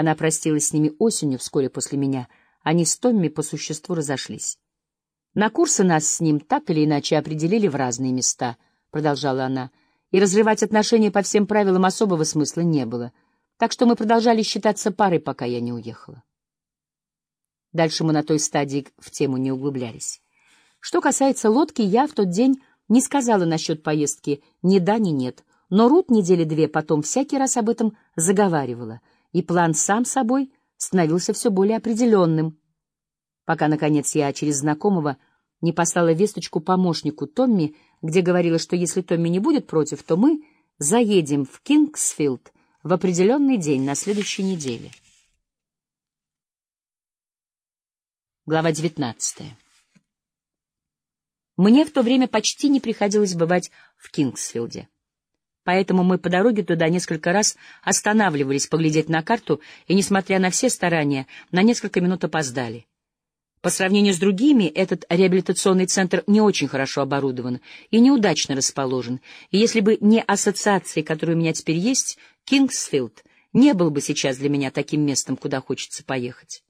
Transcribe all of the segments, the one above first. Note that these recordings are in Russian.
Она простилась с ними осенью, вскоре после меня. Они с Томми по существу разошлись. На курсы нас с ним так или иначе определили в разные места, — продолжала она, — и разрывать отношения по всем правилам особого смысла не было, так что мы продолжали считаться парой, пока я не уехала. Дальше мы на той стадии в тему не углублялись. Что касается лодки, я в тот день не сказала насчет поездки ни да, ни нет, но Рут недели две потом всякий раз об этом заговаривала, и план сам собой становился все более определенным, пока, наконец, я через знакомого не послала весточку помощнику Томми, где говорила, что если Томми не будет против, то мы заедем в Кингсфилд в определенный день на следующей неделе. Глава девятнадцатая. Мне в то время почти не приходилось бывать в Кингсфилде. Поэтому мы по дороге туда несколько раз останавливались поглядеть на карту и, несмотря на все старания, на несколько минут опоздали. По сравнению с другими, этот реабилитационный центр не очень хорошо оборудован и неудачно расположен, и если бы не ассоциации, которые у меня теперь есть, Кингсфилд не был бы сейчас для меня таким местом, куда хочется поехать.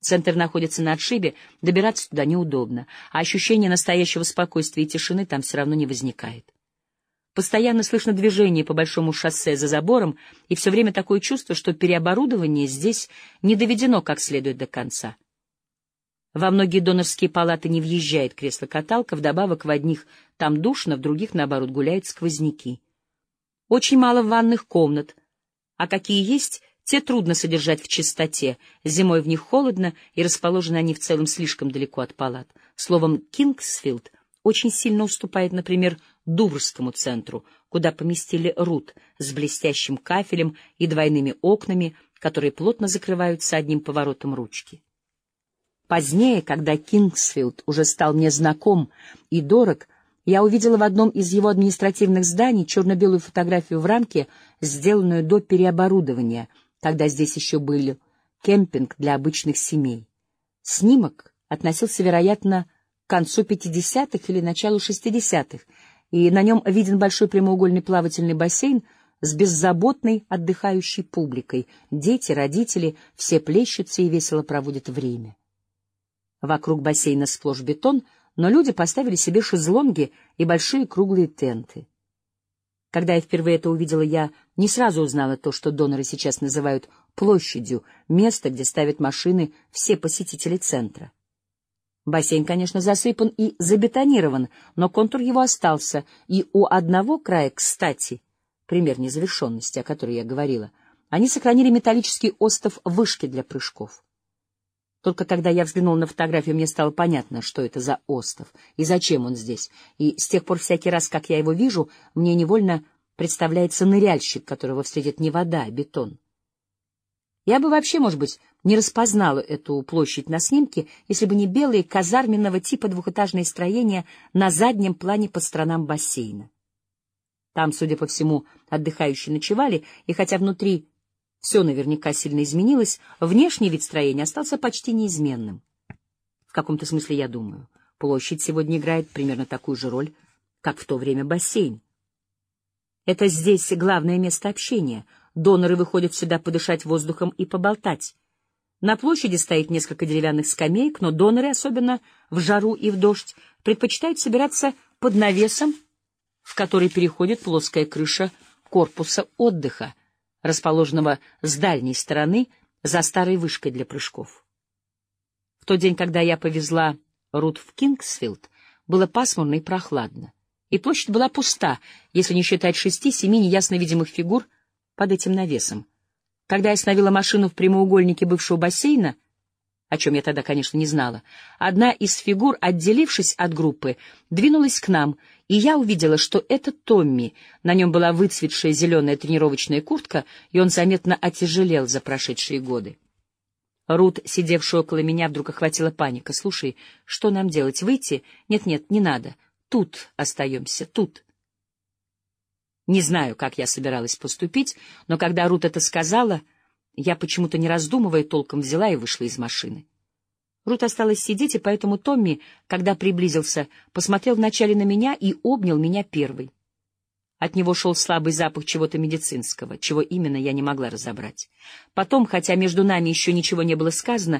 Центр находится на отшибе, добираться туда неудобно, а ощущение настоящего спокойствия и тишины там все равно не возникает. Постоянно слышно движение по большому шоссе за забором, и все время такое чувство, что переоборудование здесь не доведено как следует до конца. Во многие донорские палаты не въезжает кресло-каталка, вдобавок в одних там душно, в других, наоборот, гуляют сквозняки. Очень мало ванных комнат, а какие есть, те трудно содержать в чистоте, зимой в них холодно, и расположены они в целом слишком далеко от палат. Словом, Кингсфилд очень сильно уступает, например, Дуврскому центру, куда поместили Рут с блестящим кафелем и двойными окнами, которые плотно закрываются одним поворотом ручки. Позднее, когда Кингсфилд уже стал мне знаком и дорог, я увидела в одном из его административных зданий черно-белую фотографию в рамке, сделанную до переоборудования — когда здесь еще был кемпинг для обычных семей. Снимок относился, вероятно, к концу 50-х или началу 60-х, и на нем виден большой прямоугольный плавательный бассейн с беззаботной отдыхающей публикой. Дети, родители, все плещутся и весело проводят время. Вокруг бассейна сплошь бетон, но люди поставили себе шезлонги и большие круглые тенты. Когда я впервые это увидела, я не сразу узнала то, что доноры сейчас называют площадью, место, где ставят машины все посетители центра. Бассейн, конечно, засыпан и забетонирован, но контур его остался, и у одного края, кстати, пример незавершенности, о которой я говорила, они сохранили металлический остов вышки для прыжков. Только когда я взглянул на фотографию, мне стало понятно, что это за остров и зачем он здесь. И с тех пор всякий раз, как я его вижу, мне невольно представляется ныряльщик, которого встретит не вода, а бетон. Я бы вообще, может быть, не распознала эту площадь на снимке, если бы не белые казарменного типа двухэтажные строения на заднем плане по сторонам бассейна. Там, судя по всему, отдыхающие ночевали, и хотя внутри все наверняка сильно изменилось, внешний вид строения остался почти неизменным. В каком-то смысле, я думаю, площадь сегодня играет примерно такую же роль, как в то время бассейн. Это здесь главное место общения. Доноры выходят сюда подышать воздухом и поболтать. На площади стоит несколько деревянных скамеек, но доноры, особенно в жару и в дождь, предпочитают собираться под навесом, в который переходит плоская крыша корпуса отдыха, расположенного с дальней стороны за старой вышкой для прыжков. В тот день, когда я повезла Рут в Кингсфилд, было пасмурно и прохладно и площадь была пуста, если не считать шести-семи неясно видимых фигур под этим навесом. Когда я остановила машину в прямоугольнике бывшего бассейна, о чем я тогда, конечно, не знала, одна из фигур, отделившись от группы, двинулась к нам, и я увидела, что это Томми. На нем была выцветшая зеленая тренировочная куртка, и он заметно отяжелел за прошедшие годы. Рут, сидевшая около меня, вдруг охватила паника. «Слушай, что нам делать? Выйти? Нет-нет, не надо. Тут остаемся, тут. Не знаю, как я собиралась поступить, но когда Рут это сказала, я почему-то не раздумывая толком взяла и вышла из машины. Рут осталась сидеть, и поэтому Томми, когда приблизился, посмотрел вначале на меня и обнял меня первый. От него шел слабый запах чего-то медицинского, чего именно я не могла разобрать. Потом, хотя между нами еще ничего не было сказано,